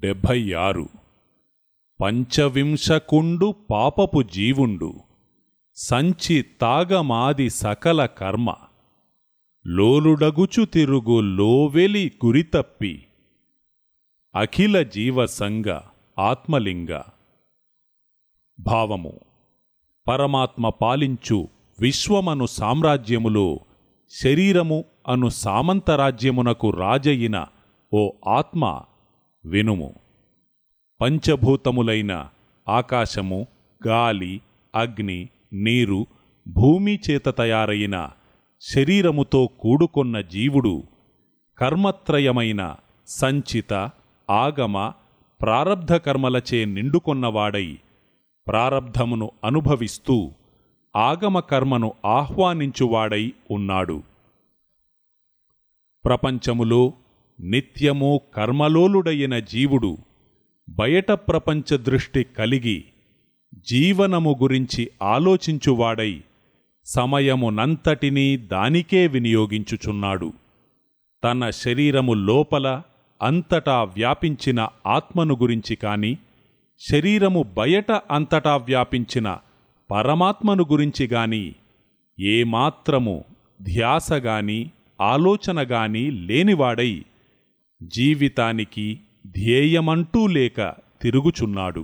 డెబ్భై ఆరు పంచవింశకుండు పాపపు జీవుండు. సంచి తాగమాది సకల కర్మ. లోలుడగుచు తిరుగు లోవెలి గురితప్పి. అఖిల జీవసంగ ఆత్మలింగ. భావము. పరమాత్మ పాలించు విశ్వమను సామ్రాజ్యములో శరీరము అను సామంతరాజ్యమునకు రాజయిన ఓ ఆత్మ వినుము. పంచభూతములైన ఆకాశము గాలి అగ్ని నీరు భూమి చేత తయారైన శరీరముతో కూడుకొన్న జీవుడు కర్మత్రయమైన సంచిత ఆగమ ప్రారబ్ధకర్మలచే నిండుకొన్నవాడై ప్రారబ్ధమును అనుభవిస్తూ ఆగమకర్మను ఆహ్వానించువాడై ఉన్నాడు. ప్రపంచములో నిత్యము కర్మలోలుడైన జీవుడు బయట ప్రపంచ దృష్టి కలిగి జీవనము గురించి ఆలోచించువాడై సమయమునంతటినీ దానికే వినియోగించుచున్నాడు. తన శరీరము లోపల అంతటా వ్యాపించిన ఆత్మను గురించి కాని శరీరము బయట అంతటా వ్యాపించిన పరమాత్మను గురించి గాని ఏమాత్రము ధ్యాసగాని ఆలోచనగాని లేనివాడై జీవితానికి ధ్యేయమంటూ లేక తిరుగుచున్నాడు.